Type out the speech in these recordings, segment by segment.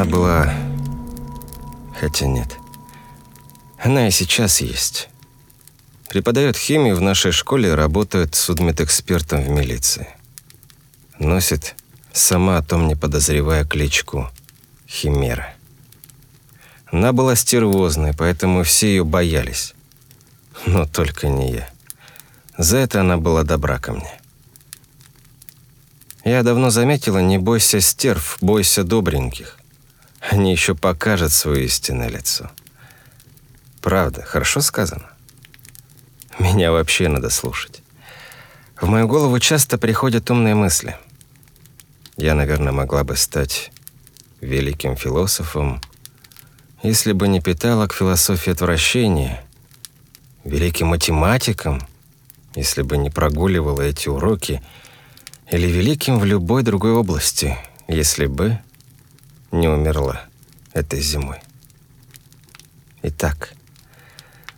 Она была... Хотя нет. Она и сейчас есть. Преподает химию в нашей школе, работает судмедэкспертом в милиции. Носит, сама о том не подозревая, кличку Химера. Она была стервозной, поэтому все ее боялись. Но только не я. За это она была добра ко мне. Я давно заметила, не бойся стерв, бойся добреньких. Они еще покажут свое истинное лицо. Правда, хорошо сказано. Меня вообще надо слушать. В мою голову часто приходят умные мысли. Я, наверное, могла бы стать великим философом, если бы не питала к философии отвращения, великим математиком, если бы не прогуливала эти уроки, или великим в любой другой области, если бы не умерла этой зимой. Итак,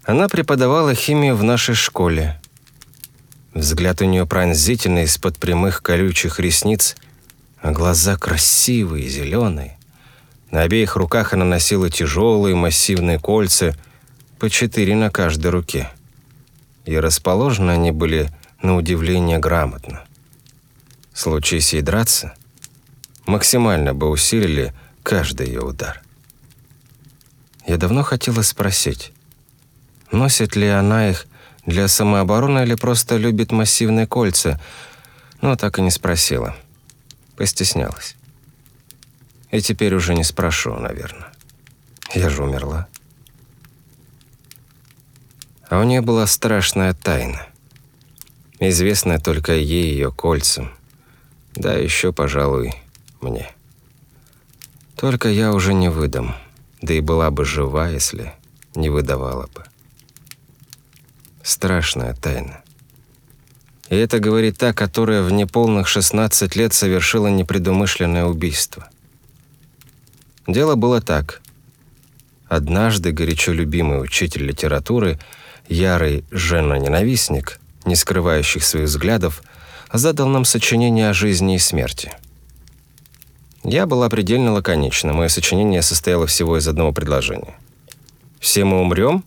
она преподавала химию в нашей школе. Взгляд у нее пронзительный из-под прямых колючих ресниц, а глаза красивые, зеленые. На обеих руках она носила тяжелые массивные кольца, по четыре на каждой руке. И расположены они были, на удивление, грамотно. Случись ей драться, максимально бы усилили каждый ее удар. Я давно хотела спросить, носит ли она их для самообороны или просто любит массивные кольца, но так и не спросила. Постеснялась. И теперь уже не спрошу, наверное. Я же умерла. А у нее была страшная тайна. Известная только ей ее кольцам. Да еще, пожалуй, мне. Только я уже не выдам. Да и была бы жива, если не выдавала бы. Страшная тайна. И это говорит та, которая в неполных 16 лет совершила непредумышленное убийство. Дело было так. Однажды горячо любимый учитель литературы, ярый жена-ненавистник, не скрывающих своих взглядов, задал нам сочинение о жизни и смерти. Я была предельно лаконична. Мое сочинение состояло всего из одного предложения. «Все мы умрем,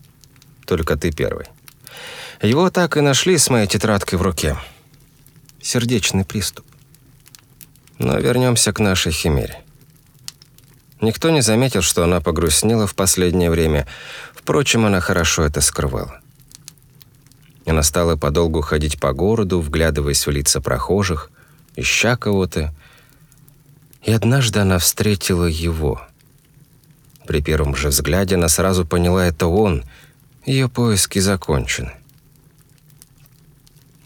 только ты первый». Его так и нашли с моей тетрадкой в руке. Сердечный приступ. Но вернемся к нашей химере. Никто не заметил, что она погрустнела в последнее время. Впрочем, она хорошо это скрывала. Она стала подолгу ходить по городу, вглядываясь в лица прохожих, ища кого-то. И однажды она встретила его. При первом же взгляде она сразу поняла, это он. Ее поиски закончены.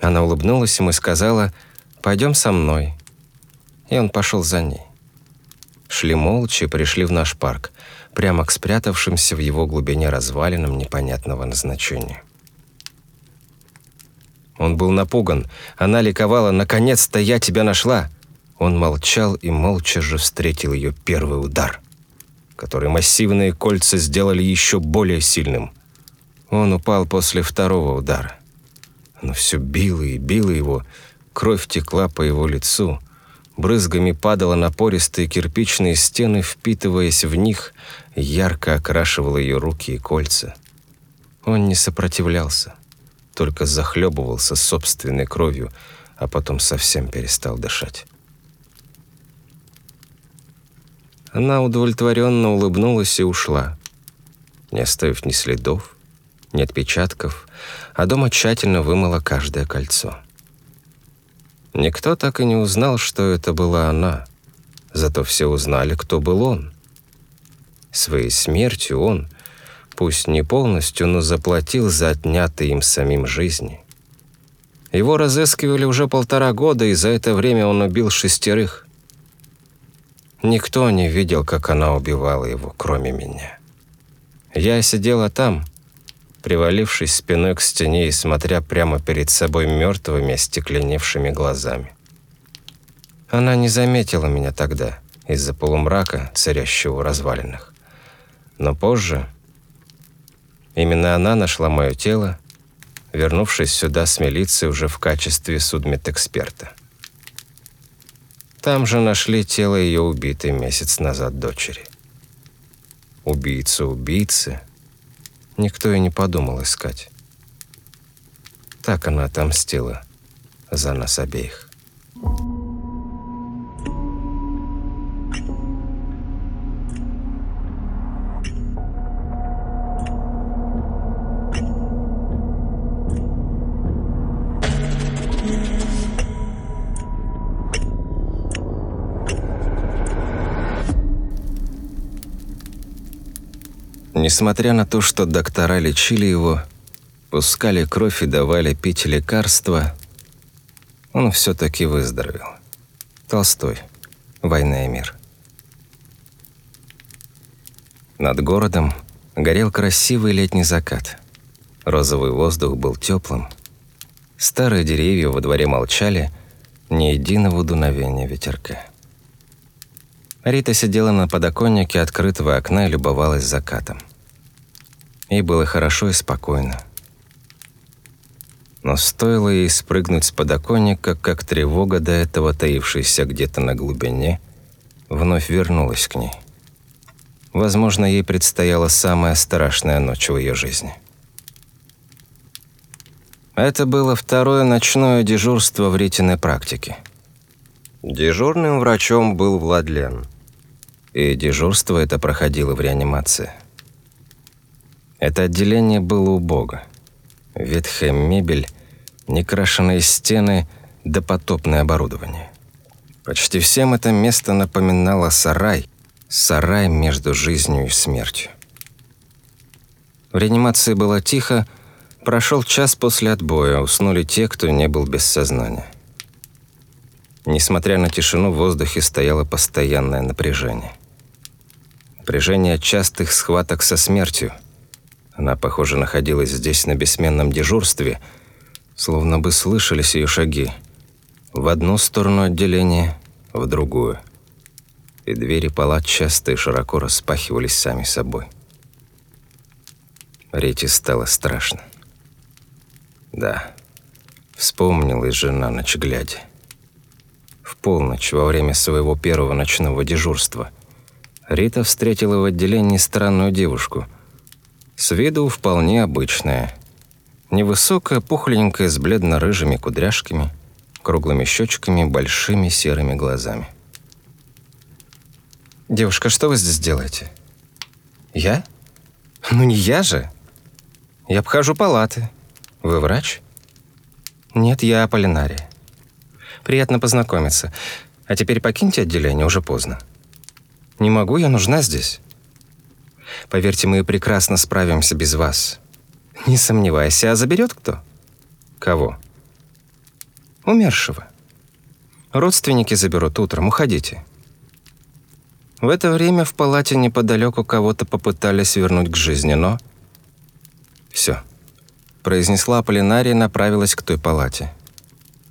Она улыбнулась ему и сказала, «Пойдем со мной». И он пошел за ней. Шли молча и пришли в наш парк, прямо к спрятавшимся в его глубине развалинам непонятного назначения. Он был напуган. Она ликовала. «Наконец-то я тебя нашла!» Он молчал и молча же встретил ее первый удар, который массивные кольца сделали еще более сильным. Он упал после второго удара. Оно все било и било его, кровь текла по его лицу — брызгами падала на пористые кирпичные стены, впитываясь в них, ярко окрашивала ее руки и кольца. Он не сопротивлялся, только захлебывался собственной кровью, а потом совсем перестал дышать. Она удовлетворенно улыбнулась и ушла, не оставив ни следов, ни отпечатков, а дома тщательно вымыла каждое кольцо. Никто так и не узнал, что это была она. Зато все узнали, кто был он. Своей смертью он, пусть не полностью, но заплатил за отнятые им самим жизни. Его разыскивали уже полтора года, и за это время он убил шестерых. Никто не видел, как она убивала его, кроме меня. Я сидела там, привалившись спиной к стене и смотря прямо перед собой мертвыми, остекленевшими глазами. Она не заметила меня тогда из-за полумрака, царящего в развалинах. Но позже именно она нашла мое тело, вернувшись сюда с милицией уже в качестве судмедэксперта. Там же нашли тело ее убитой месяц назад дочери. убийца убийцы, никто и не подумал искать. Так она отомстила за нас обеих. Несмотря на то, что доктора лечили его, пускали кровь и давали пить лекарства, он все-таки выздоровел. Толстой. Война и мир. Над городом горел красивый летний закат. Розовый воздух был теплым. Старые деревья во дворе молчали, ни единого дуновения ветерка. Рита сидела на подоконнике открытого окна и любовалась закатом. Ей было хорошо и спокойно. Но стоило ей спрыгнуть с подоконника, как тревога, до этого таившаяся где-то на глубине, вновь вернулась к ней. Возможно, ей предстояла самая страшная ночь в ее жизни. Это было второе ночное дежурство в Ритиной практике. Дежурным врачом был Владлен. И дежурство это проходило в реанимации. Это отделение было убого. Ветхая мебель, некрашенные стены, допотопное оборудование. Почти всем это место напоминало сарай, сарай между жизнью и смертью. В реанимации было тихо, прошел час после отбоя, уснули те, кто не был без сознания. Несмотря на тишину, в воздухе стояло постоянное напряжение. Напряжение частых схваток со смертью. Она, похоже, находилась здесь на бессменном дежурстве, словно бы слышались ее шаги. В одну сторону отделения, в другую. И двери палат часто и широко распахивались сами собой. Рите стало страшно. Да, вспомнилась жена ночь глядя в полночь во время своего первого ночного дежурства. Рита встретила в отделении странную девушку. С виду вполне обычная. Невысокая, пухленькая, с бледно-рыжими кудряшками, круглыми щечками, большими серыми глазами. «Девушка, что вы здесь делаете?» «Я? Ну не я же. Я обхожу палаты. Вы врач?» «Нет, я Аполлинария. Приятно познакомиться. А теперь покиньте отделение, уже поздно. Не могу, я нужна здесь. Поверьте, мы прекрасно справимся без вас. Не сомневайся, а заберет кто? Кого? Умершего. Родственники заберут утром, уходите. В это время в палате неподалеку кого-то попытались вернуть к жизни, но... Все. Произнесла Полинария и направилась к той палате.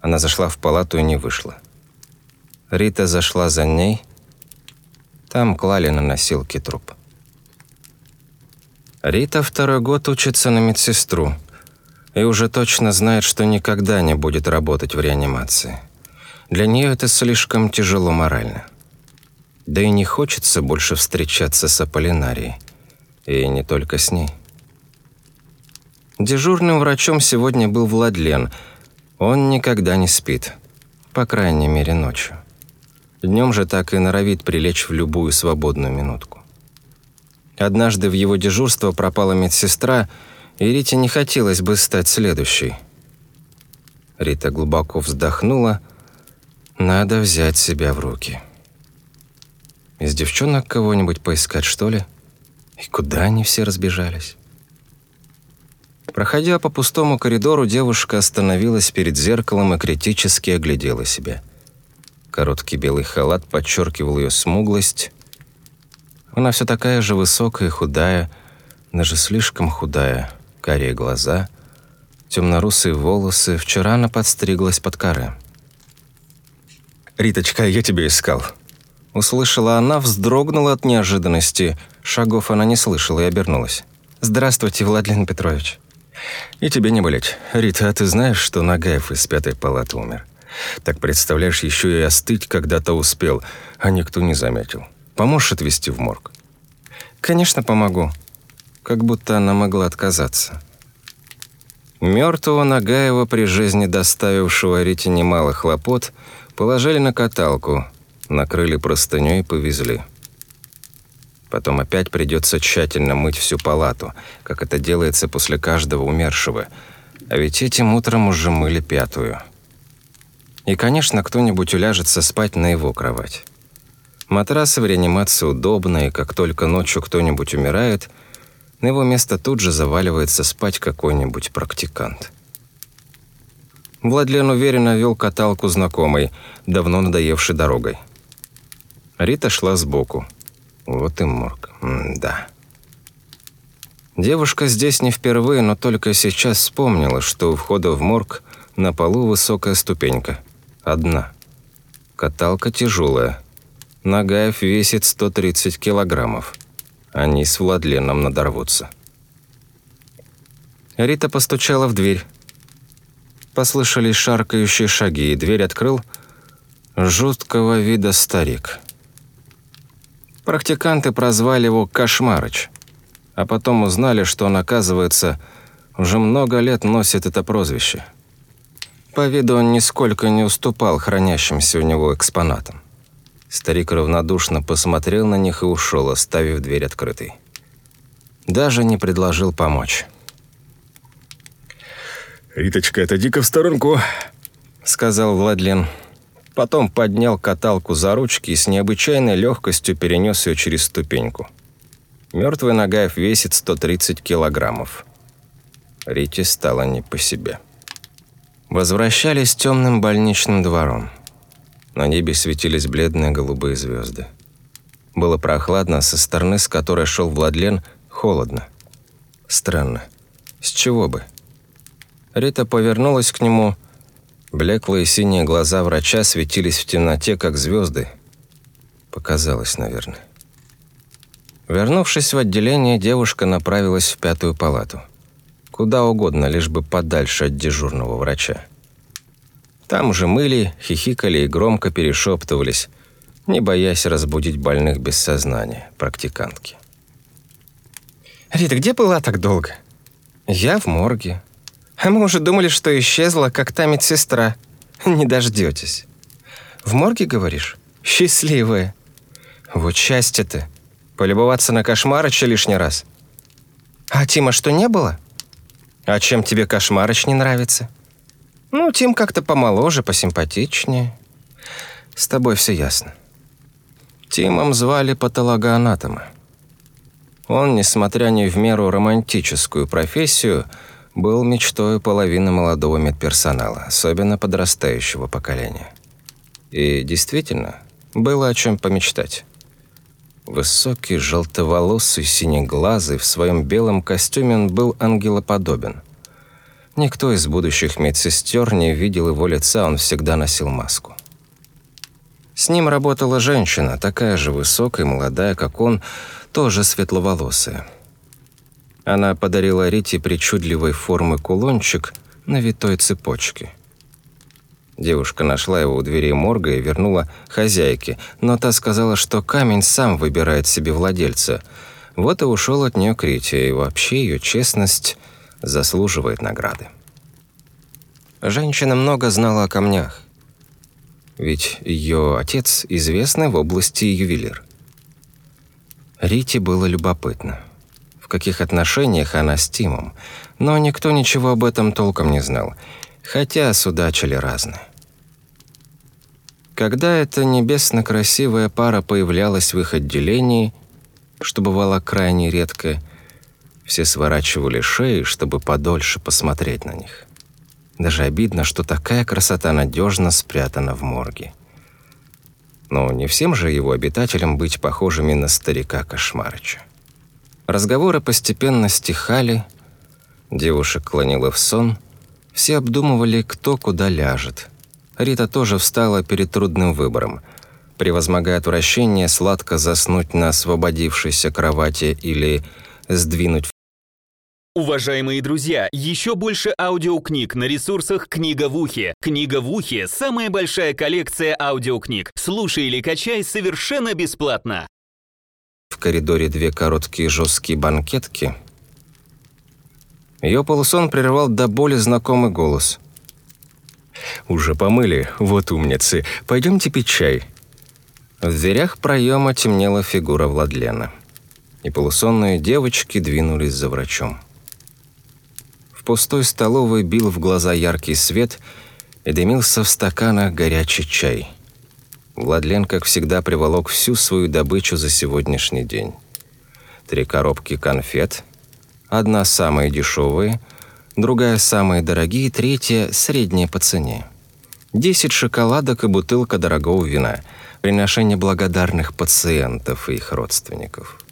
Она зашла в палату и не вышла. Рита зашла за ней. Там клали на носилки труп. Рита второй год учится на медсестру и уже точно знает, что никогда не будет работать в реанимации. Для нее это слишком тяжело морально. Да и не хочется больше встречаться с Аполлинарией. И не только с ней. Дежурным врачом сегодня был Владлен – он никогда не спит. По крайней мере, ночью. Днем же так и норовит прилечь в любую свободную минутку. Однажды в его дежурство пропала медсестра, и Рите не хотелось бы стать следующей. Рита глубоко вздохнула. Надо взять себя в руки. Из девчонок кого-нибудь поискать, что ли? И куда они все разбежались? Проходя по пустому коридору, девушка остановилась перед зеркалом и критически оглядела себя. Короткий белый халат подчеркивал ее смуглость. Она все такая же высокая худая, даже слишком худая, карие глаза, темно-русые волосы. Вчера она подстриглась под коры. «Риточка, я тебя искал». Услышала она, вздрогнула от неожиданности. Шагов она не слышала и обернулась. «Здравствуйте, Владлен Петрович». И тебе не болеть. Рита, а ты знаешь, что Нагаев из пятой палаты умер? Так представляешь, еще и остыть когда-то успел, а никто не заметил. Поможешь отвезти в морг? «Конечно, помогу». Как будто она могла отказаться. Мертвого Нагаева, при жизни доставившего Рите немало хлопот, положили на каталку, накрыли простыней и повезли. Потом опять придется тщательно мыть всю палату, как это делается после каждого умершего. А ведь этим утром уже мыли пятую. И, конечно, кто-нибудь уляжется спать на его кровать. Матрасы в реанимации удобные, как только ночью кто-нибудь умирает, на его место тут же заваливается спать какой-нибудь практикант. Владлен уверенно вел каталку знакомой, давно надоевшей дорогой. Рита шла сбоку. Вот и морг. М да. Девушка здесь не впервые, но только сейчас вспомнила, что у входа в морг на полу высокая ступенька. Одна. Каталка тяжелая. Нагаев весит 130 килограммов. Они с Владленом надорвутся. Рита постучала в дверь. Послышались шаркающие шаги, и дверь открыл жуткого вида старик. Практиканты прозвали его «Кошмарыч», а потом узнали, что он, оказывается, уже много лет носит это прозвище. По виду он нисколько не уступал хранящимся у него экспонатам. Старик равнодушно посмотрел на них и ушел, оставив дверь открытой. Даже не предложил помочь. «Риточка, отойди-ка в сторонку», — сказал Владлен. Потом поднял каталку за ручки и с необычайной легкостью перенес ее через ступеньку. Мертвый Нагаев весит 130 килограммов. Рите стало не по себе. Возвращались темным больничным двором. На небе светились бледные голубые звезды. Было прохладно, со стороны, с которой шел Владлен, холодно. Странно. С чего бы? Рита повернулась к нему Блеклые синие глаза врача светились в темноте, как звезды. Показалось, наверное. Вернувшись в отделение, девушка направилась в пятую палату. Куда угодно, лишь бы подальше от дежурного врача. Там же мыли, хихикали и громко перешептывались, не боясь разбудить больных без сознания, практикантки. «Рита, где была так долго?» «Я в морге. А мы уже думали, что исчезла, как та медсестра. Не дождетесь. В морге, говоришь? Счастливая. Вот счастье-то. Полюбоваться на Кошмарыча лишний раз. А Тима что, не было? А чем тебе Кошмарыч не нравится? Ну, Тим как-то помоложе, посимпатичнее. С тобой все ясно. Тимом звали патологоанатома. Он, несмотря не в меру романтическую профессию, был мечтой половины молодого медперсонала, особенно подрастающего поколения. И действительно, было о чем помечтать. Высокий, желтоволосый, синеглазый, в своем белом костюме он был ангелоподобен. Никто из будущих медсестер не видел его лица, он всегда носил маску. С ним работала женщина, такая же высокая молодая, как он, тоже светловолосая. Она подарила Рите причудливой формы кулончик на витой цепочке. Девушка нашла его у двери морга и вернула хозяйке, но та сказала, что камень сам выбирает себе владельца. Вот и ушел от нее Крития, и вообще ее честность заслуживает награды. Женщина много знала о камнях, ведь ее отец известный в области ювелир. Рите было любопытно каких отношениях она с Тимом, но никто ничего об этом толком не знал, хотя судачили разные. Когда эта небесно красивая пара появлялась в их отделении, что бывало крайне редко, все сворачивали шеи, чтобы подольше посмотреть на них. Даже обидно, что такая красота надежно спрятана в морге. Но не всем же его обитателям быть похожими на старика Кошмарыча. Разговоры постепенно стихали, девушек клонила в сон, все обдумывали, кто куда ляжет. Рита тоже встала перед трудным выбором. Превозмогая отвращение, сладко заснуть на освободившейся кровати или сдвинуть Уважаемые друзья, еще больше аудиокниг на ресурсах «Книга в ухе». «Книга в ухе» — самая большая коллекция аудиокниг. Слушай или качай совершенно бесплатно коридоре две короткие жесткие банкетки, ее полусон прервал до боли знакомый голос. «Уже помыли, вот умницы. Пойдемте пить чай». В дверях проема темнела фигура Владлена, и полусонные девочки двинулись за врачом. Пустой столовой бил в глаза яркий свет и дымился в стаканах горячий чай. Владлен, как всегда, приволок всю свою добычу за сегодняшний день. Три коробки конфет, одна самая дешевая, другая самая дорогие, третья средняя по цене. Десять шоколадок и бутылка дорогого вина, приношение благодарных пациентов и их родственников.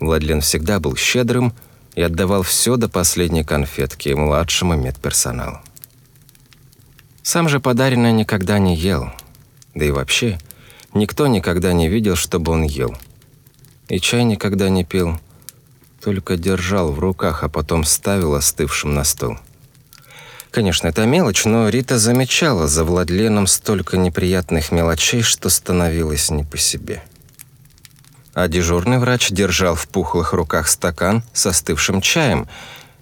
Владлен всегда был щедрым и отдавал все до последней конфетки младшему медперсоналу. Сам же подаренное никогда не ел – да и вообще, никто никогда не видел, чтобы он ел. И чай никогда не пил, только держал в руках, а потом ставил остывшим на стол. Конечно, это мелочь, но Рита замечала за Владленом столько неприятных мелочей, что становилось не по себе. А дежурный врач держал в пухлых руках стакан с остывшим чаем,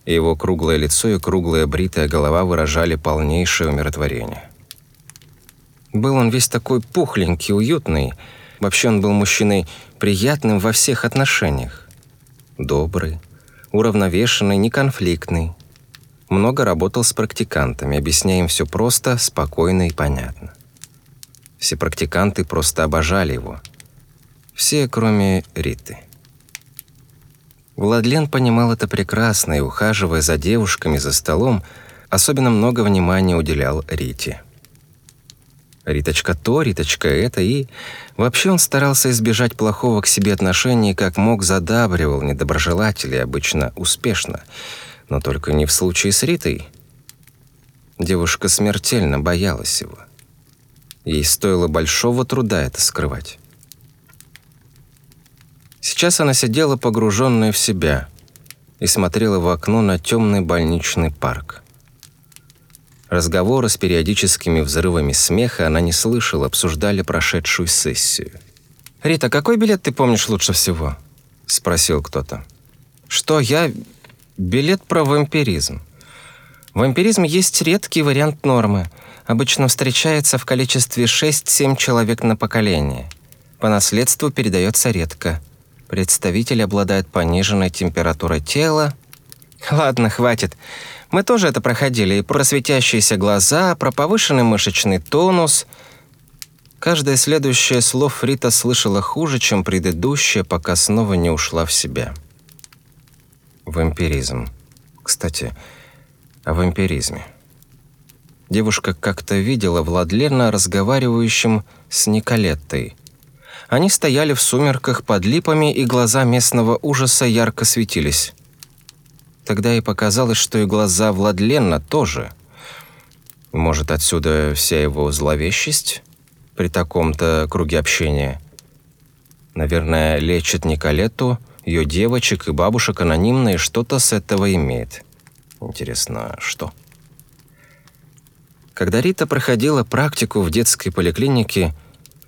его круглое лицо и круглая бритая голова выражали полнейшее умиротворение. Был он весь такой пухленький, уютный. Вообще он был мужчиной приятным во всех отношениях. Добрый, уравновешенный, неконфликтный. Много работал с практикантами, объясняя им все просто, спокойно и понятно. Все практиканты просто обожали его. Все, кроме Риты. Владлен понимал это прекрасно и, ухаживая за девушками за столом, особенно много внимания уделял Рите. Риточка то, Риточка это, и... Вообще он старался избежать плохого к себе отношения как мог задабривал недоброжелателей, обычно успешно. Но только не в случае с Ритой. Девушка смертельно боялась его. Ей стоило большого труда это скрывать. Сейчас она сидела погруженная в себя и смотрела в окно на темный больничный парк. Разговоры с периодическими взрывами смеха она не слышала, обсуждали прошедшую сессию. «Рита, какой билет ты помнишь лучше всего?» – спросил кто-то. «Что я? Билет про вампиризм. Вампиризм есть редкий вариант нормы. Обычно встречается в количестве 6-7 человек на поколение. По наследству передается редко. Представитель обладает пониженной температурой тела. Ладно, хватит. Мы тоже это проходили, и про светящиеся глаза, про повышенный мышечный тонус. Каждое следующее слово Рита слышала хуже, чем предыдущее, пока снова не ушла в себя. Вампиризм. Кстати, о вампиризме. Девушка как-то видела Владлена разговаривающим с Николеттой. Они стояли в сумерках под липами, и глаза местного ужаса ярко светились. Тогда и показалось, что и глаза Владленна тоже. Может, отсюда вся его зловещесть при таком-то круге общения. Наверное, лечит Николетту, ее девочек и бабушек анонимно и что-то с этого имеет. Интересно, что? Когда Рита проходила практику в детской поликлинике,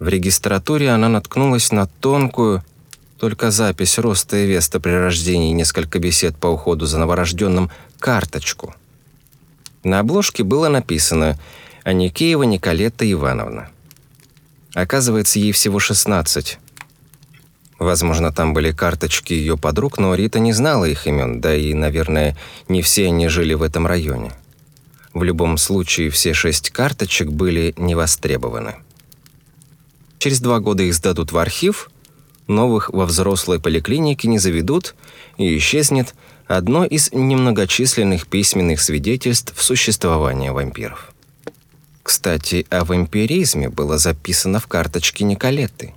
в регистратуре она наткнулась на тонкую, только запись роста и веса при рождении и несколько бесед по уходу за новорожденным карточку. На обложке было написано «Аникеева Николетта Ивановна». Оказывается, ей всего 16. Возможно, там были карточки ее подруг, но Рита не знала их имен, да и, наверное, не все они жили в этом районе. В любом случае, все шесть карточек были не востребованы. Через два года их сдадут в архив – новых во взрослой поликлинике не заведут, и исчезнет одно из немногочисленных письменных свидетельств существования вампиров. Кстати, о вампиризме было записано в карточке Николетты.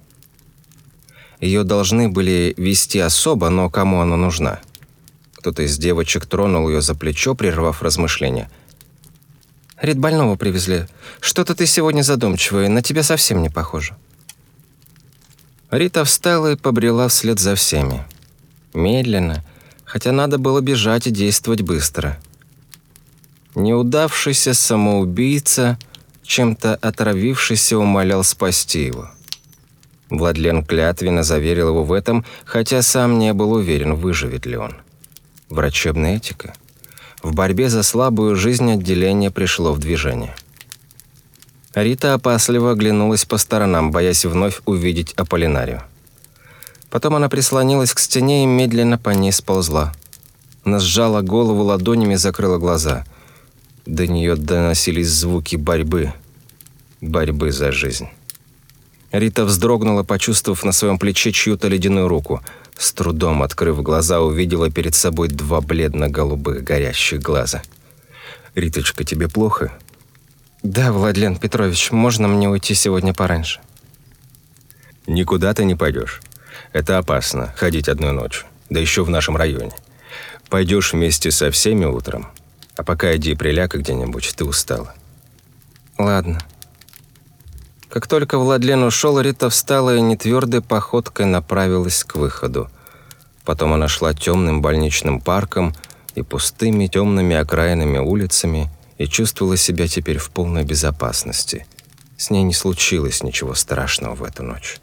Ее должны были вести особо, но кому она нужна? Кто-то из девочек тронул ее за плечо, прервав размышления. «Рит больного привезли. Что-то ты сегодня задумчивая, на тебя совсем не похоже». Рита встала и побрела вслед за всеми. Медленно, хотя надо было бежать и действовать быстро. Неудавшийся самоубийца, чем-то отравившийся, умолял спасти его. Владлен клятвенно заверил его в этом, хотя сам не был уверен, выживет ли он. Врачебная этика. В борьбе за слабую жизнь отделение пришло в движение. Рита опасливо оглянулась по сторонам, боясь вновь увидеть Аполлинарию. Потом она прислонилась к стене и медленно по ней сползла. Она сжала голову ладонями и закрыла глаза. До нее доносились звуки борьбы. Борьбы за жизнь. Рита вздрогнула, почувствовав на своем плече чью-то ледяную руку. С трудом открыв глаза, увидела перед собой два бледно-голубых горящих глаза. «Риточка, тебе плохо?» «Да, Владлен Петрович, можно мне уйти сегодня пораньше?» «Никуда ты не пойдешь. Это опасно, ходить одну ночь, да еще в нашем районе. Пойдешь вместе со всеми утром, а пока иди приляг где-нибудь, ты устала». «Ладно». Как только Владлен ушел, Рита встала и нетвердой походкой направилась к выходу. Потом она шла темным больничным парком и пустыми темными окраинами улицами – и чувствовала себя теперь в полной безопасности. С ней не случилось ничего страшного в эту ночь.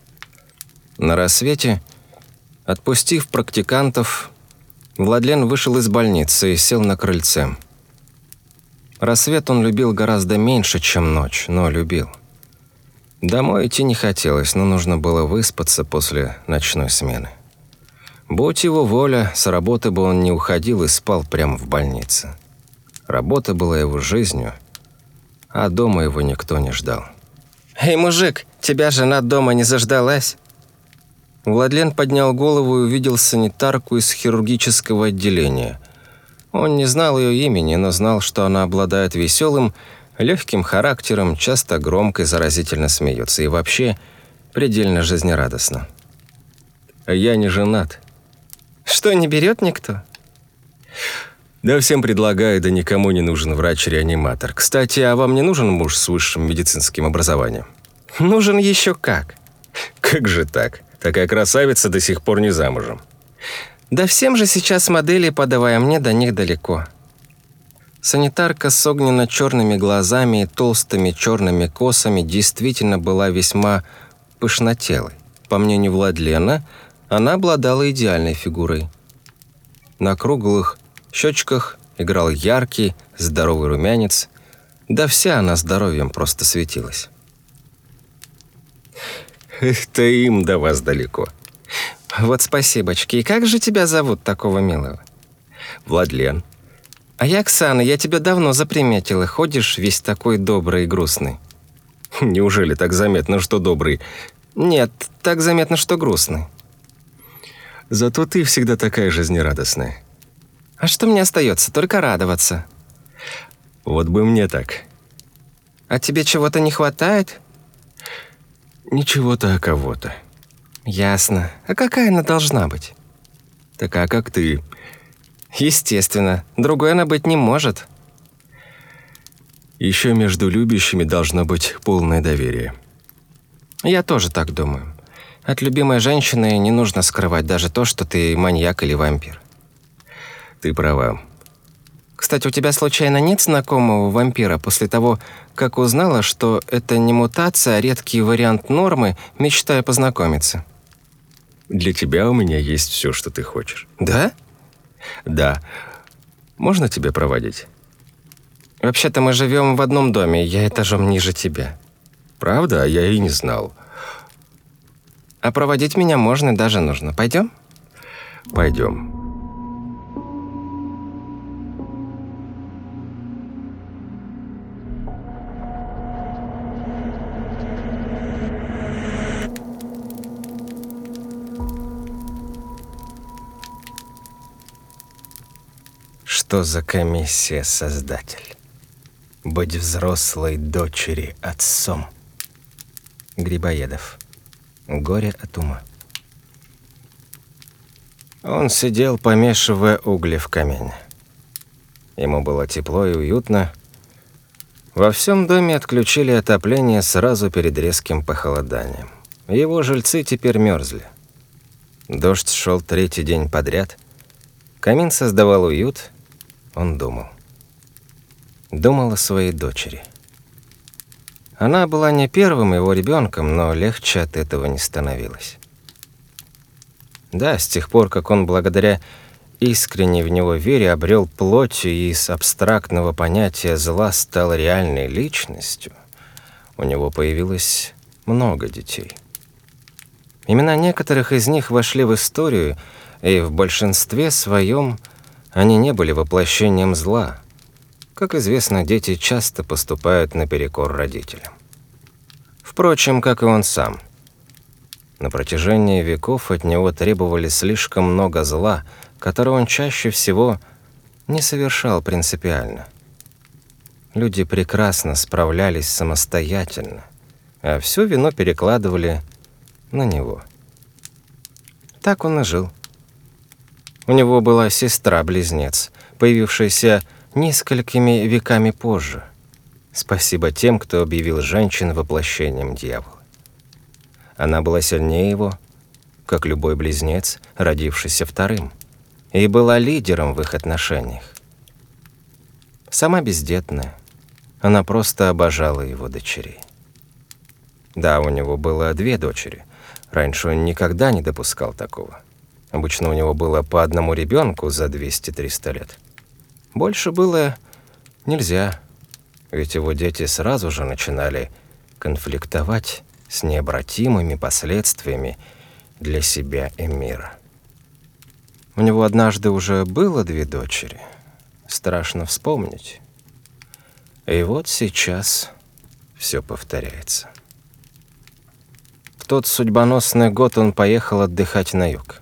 На рассвете, отпустив практикантов, Владлен вышел из больницы и сел на крыльце. Рассвет он любил гораздо меньше, чем ночь, но любил. Домой идти не хотелось, но нужно было выспаться после ночной смены. Будь его воля, с работы бы он не уходил и спал прямо в больнице. Работа была его жизнью, а дома его никто не ждал. «Эй, мужик, тебя жена дома не заждалась?» Владлен поднял голову и увидел санитарку из хирургического отделения. Он не знал ее имени, но знал, что она обладает веселым, легким характером, часто громко и заразительно смеется, и вообще предельно жизнерадостно. «Я не женат». «Что, не берет никто?» Да всем предлагаю, да никому не нужен врач-реаниматор. Кстати, а вам не нужен муж с высшим медицинским образованием? Нужен еще как. Как же так? Такая красавица до сих пор не замужем. Да всем же сейчас модели подавая, мне до них далеко. Санитарка с огненно-черными глазами и толстыми черными косами действительно была весьма пышнотелой. По мнению Владлена, она обладала идеальной фигурой. На круглых, щечках играл яркий, здоровый румянец, да вся она здоровьем просто светилась. Это им до вас далеко. Вот спасибочки. И как же тебя зовут, такого милого? Владлен. А я Оксана, я тебя давно заприметила. Ходишь весь такой добрый и грустный. Неужели так заметно, что добрый? Нет, так заметно, что грустный. Зато ты всегда такая жизнерадостная. А что мне остается? Только радоваться. Вот бы мне так. А тебе чего-то не хватает? Ничего-то, а кого-то. Ясно. А какая она должна быть? Такая, как ты. Естественно. Другой она быть не может. Еще между любящими должно быть полное доверие. Я тоже так думаю. От любимой женщины не нужно скрывать даже то, что ты маньяк или вампир. Ты права. Кстати, у тебя случайно нет знакомого вампира после того, как узнала, что это не мутация, а редкий вариант нормы, мечтая познакомиться? Для тебя у меня есть все, что ты хочешь. Да? Да. Можно тебя проводить? Вообще-то мы живем в одном доме, я этажом ниже тебя. Правда? А я и не знал. А проводить меня можно и даже нужно. Пойдем? Пойдем. Что за комиссия, Создатель? Быть взрослой дочери отцом. Грибоедов. Горе от ума. Он сидел, помешивая угли в камине. Ему было тепло и уютно. Во всем доме отключили отопление сразу перед резким похолоданием. Его жильцы теперь мерзли. Дождь шел третий день подряд. Камин создавал уют, он думал. Думал о своей дочери. Она была не первым его ребенком, но легче от этого не становилось. Да, с тех пор, как он благодаря искренней в него вере обрел плоть и из абстрактного понятия зла стал реальной личностью, у него появилось много детей. Имена некоторых из них вошли в историю, и в большинстве своем они не были воплощением зла. Как известно, дети часто поступают наперекор родителям. Впрочем, как и он сам. На протяжении веков от него требовали слишком много зла, которое он чаще всего не совершал принципиально. Люди прекрасно справлялись самостоятельно, а всю вину перекладывали на него. Так он и жил. У него была сестра-близнец, появившаяся несколькими веками позже. Спасибо тем, кто объявил женщин воплощением дьявола. Она была сильнее его, как любой близнец, родившийся вторым, и была лидером в их отношениях. Сама бездетная, она просто обожала его дочерей. Да, у него было две дочери. Раньше он никогда не допускал такого. Обычно у него было по одному ребенку за 200-300 лет. Больше было нельзя, ведь его дети сразу же начинали конфликтовать с необратимыми последствиями для себя и мира. У него однажды уже было две дочери. Страшно вспомнить. И вот сейчас все повторяется. В тот судьбоносный год он поехал отдыхать на юг.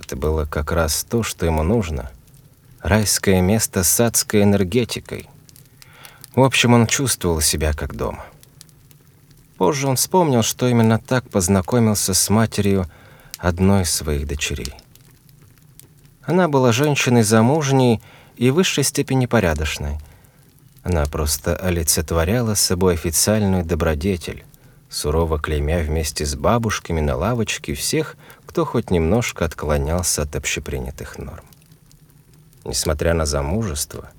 Это было как раз то, что ему нужно. Райское место с адской энергетикой. В общем, он чувствовал себя как дома. Позже он вспомнил, что именно так познакомился с матерью одной из своих дочерей. Она была женщиной замужней и в высшей степени порядочной. Она просто олицетворяла собой официальную добродетель, сурово клеймя вместе с бабушками на лавочке всех, кто хоть немножко отклонялся от общепринятых норм. Несмотря на замужество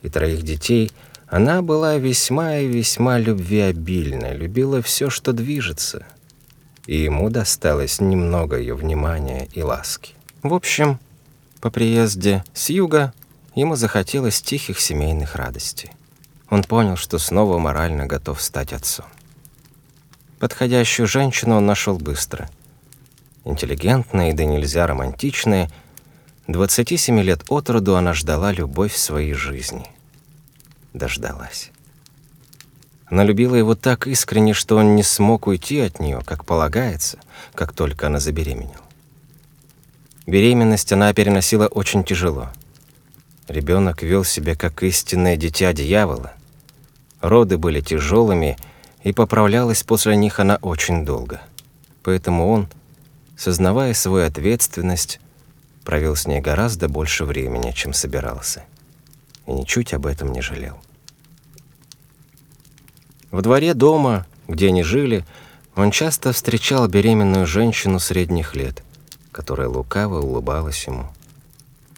и троих детей, она была весьма и весьма любвеобильна, любила все, что движется, и ему досталось немного ее внимания и ласки. В общем, по приезде с юга ему захотелось тихих семейных радостей. Он понял, что снова морально готов стать отцом. Подходящую женщину он нашел быстро – интеллигентная и да нельзя романтичная, 27 лет от роду она ждала любовь своей жизни. Дождалась. Она любила его так искренне, что он не смог уйти от нее, как полагается, как только она забеременела. Беременность она переносила очень тяжело. Ребенок вел себя как истинное дитя дьявола. Роды были тяжелыми, и поправлялась после них она очень долго. Поэтому он сознавая свою ответственность, провел с ней гораздо больше времени, чем собирался, и ничуть об этом не жалел. В дворе дома, где они жили, он часто встречал беременную женщину средних лет, которая лукаво улыбалась ему.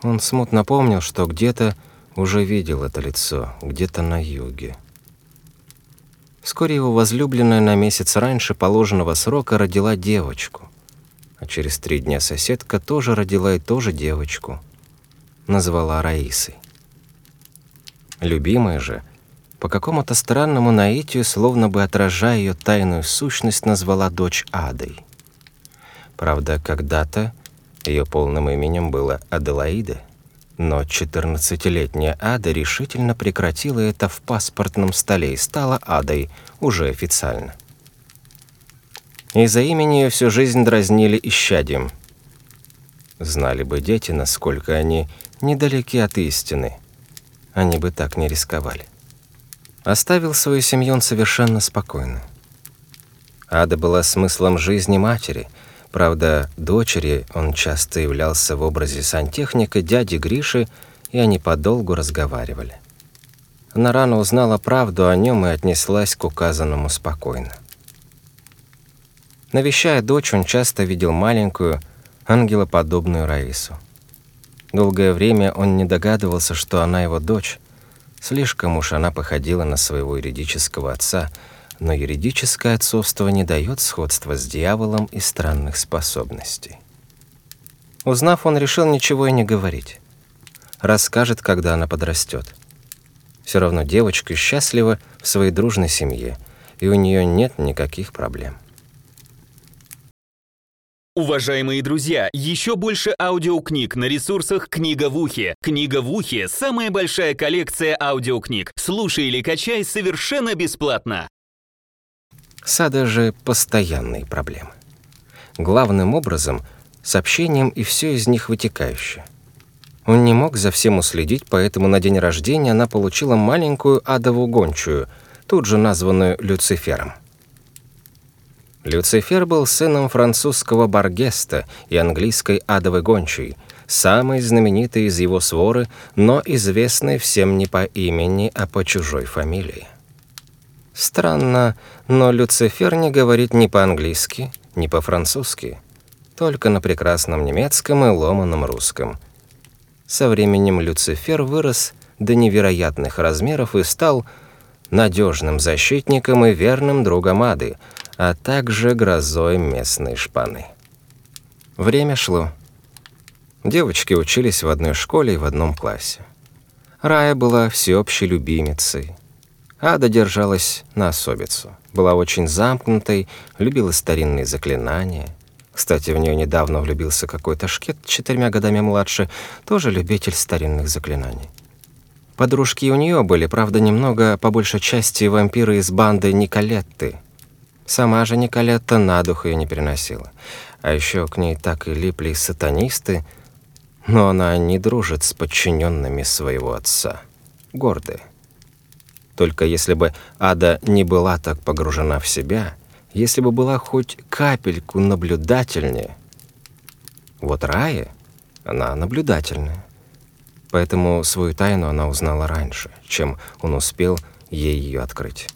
Он смутно помнил, что где-то уже видел это лицо, где-то на юге. Вскоре его возлюбленная на месяц раньше положенного срока родила девочку. А через три дня соседка тоже родила и тоже девочку. Назвала Раисой. Любимая же, по какому-то странному наитию, словно бы отражая ее тайную сущность, назвала дочь Адой. Правда, когда-то ее полным именем было Аделаида, но 14-летняя Ада решительно прекратила это в паспортном столе и стала Адой уже официально. Из-за имени ее всю жизнь дразнили исчадием. Знали бы дети, насколько они недалеки от истины. Они бы так не рисковали. Оставил свою семью он совершенно спокойно. Ада была смыслом жизни матери. Правда, дочери он часто являлся в образе сантехника дяди Гриши, и они подолгу разговаривали. Она рано узнала правду о нем и отнеслась к указанному спокойно. Навещая дочь, он часто видел маленькую, ангелоподобную Раису. Долгое время он не догадывался, что она его дочь. Слишком уж она походила на своего юридического отца, но юридическое отцовство не дает сходства с дьяволом и странных способностей. Узнав, он решил ничего и не говорить. Расскажет, когда она подрастет. Все равно девочка счастлива в своей дружной семье, и у нее нет никаких проблем. Уважаемые друзья, еще больше аудиокниг на ресурсах «Книга в ухе». «Книга в ухе» — самая большая коллекция аудиокниг. Слушай или качай совершенно бесплатно. Сада же постоянные проблемы. Главным образом — с и все из них вытекающее. Он не мог за всем уследить, поэтому на день рождения она получила маленькую адову гончую, тут же названную Люцифером. Люцифер был сыном французского Баргеста и английской адовой гончей, самой знаменитой из его своры, но известной всем не по имени, а по чужой фамилии. Странно, но Люцифер не говорит ни по-английски, ни по-французски, только на прекрасном немецком и ломаном русском. Со временем Люцифер вырос до невероятных размеров и стал надежным защитником и верным другом Ады — а также грозой местной шпаны. Время шло. Девочки учились в одной школе и в одном классе. Рая была всеобщей любимицей. Ада держалась на особицу. Была очень замкнутой, любила старинные заклинания. Кстати, в нее недавно влюбился какой-то шкет четырьмя годами младше, тоже любитель старинных заклинаний. Подружки у нее были, правда, немного, по большей части, вампиры из банды Николетты — Сама же Николетта на дух ее не переносила. А еще к ней так и липли сатанисты, но она не дружит с подчиненными своего отца. Гордая. Только если бы Ада не была так погружена в себя, если бы была хоть капельку наблюдательнее. Вот Рая, она наблюдательная. Поэтому свою тайну она узнала раньше, чем он успел ей ее открыть.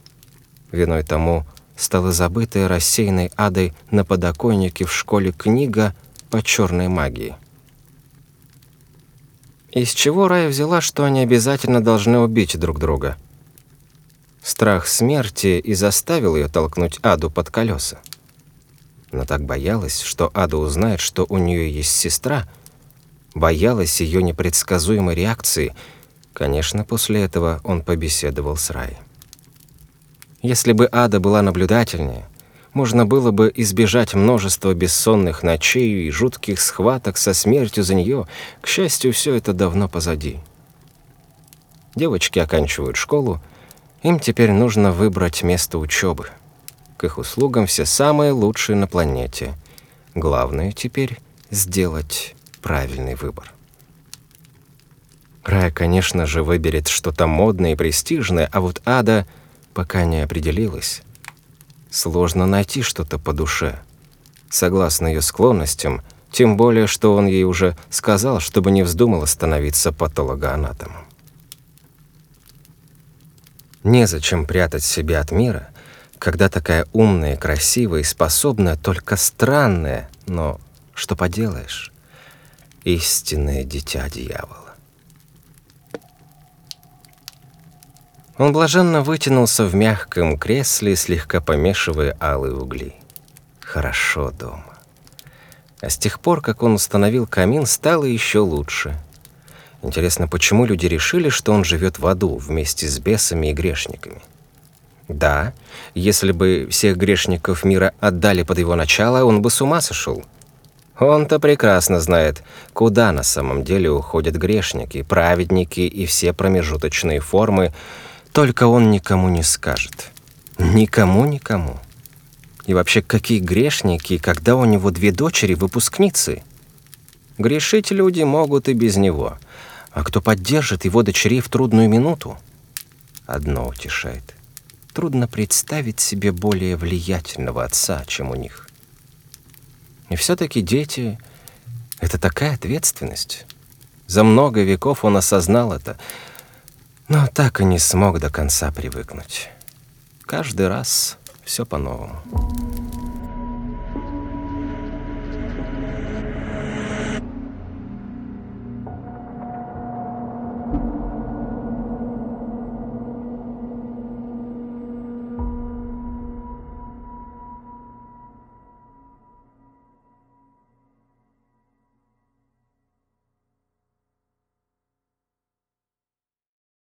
Виной тому стала забытая рассеянной адой на подоконнике в школе книга по черной магии. Из чего Рая взяла, что они обязательно должны убить друг друга? Страх смерти и заставил ее толкнуть Аду под колеса. Но так боялась, что Ада узнает, что у нее есть сестра, боялась ее непредсказуемой реакции. Конечно, после этого он побеседовал с Раей. Если бы Ада была наблюдательнее, можно было бы избежать множества бессонных ночей и жутких схваток со смертью за нее. К счастью, все это давно позади. Девочки оканчивают школу, им теперь нужно выбрать место учебы. К их услугам все самые лучшие на планете. Главное теперь сделать правильный выбор. Рая, конечно же, выберет что-то модное и престижное, а вот Ада — пока не определилась. Сложно найти что-то по душе. Согласно ее склонностям, тем более, что он ей уже сказал, чтобы не вздумала становиться патологоанатомом. Незачем прятать себя от мира, когда такая умная, красивая и способная, только странная, но что поделаешь, истинное дитя дьявола. Он блаженно вытянулся в мягком кресле, слегка помешивая алые угли. Хорошо дома. А с тех пор, как он установил камин, стало еще лучше. Интересно, почему люди решили, что он живет в аду вместе с бесами и грешниками? Да, если бы всех грешников мира отдали под его начало, он бы с ума сошел. Он-то прекрасно знает, куда на самом деле уходят грешники, праведники и все промежуточные формы, только он никому не скажет. Никому-никому. И вообще, какие грешники, когда у него две дочери выпускницы? Грешить люди могут и без него. А кто поддержит его дочерей в трудную минуту? Одно утешает. Трудно представить себе более влиятельного отца, чем у них. И все-таки дети — это такая ответственность. За много веков он осознал это — но так и не смог до конца привыкнуть. Каждый раз все по-новому.